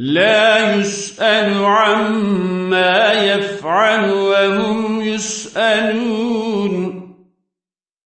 لا يسأل عما يفعل وهم يسألون.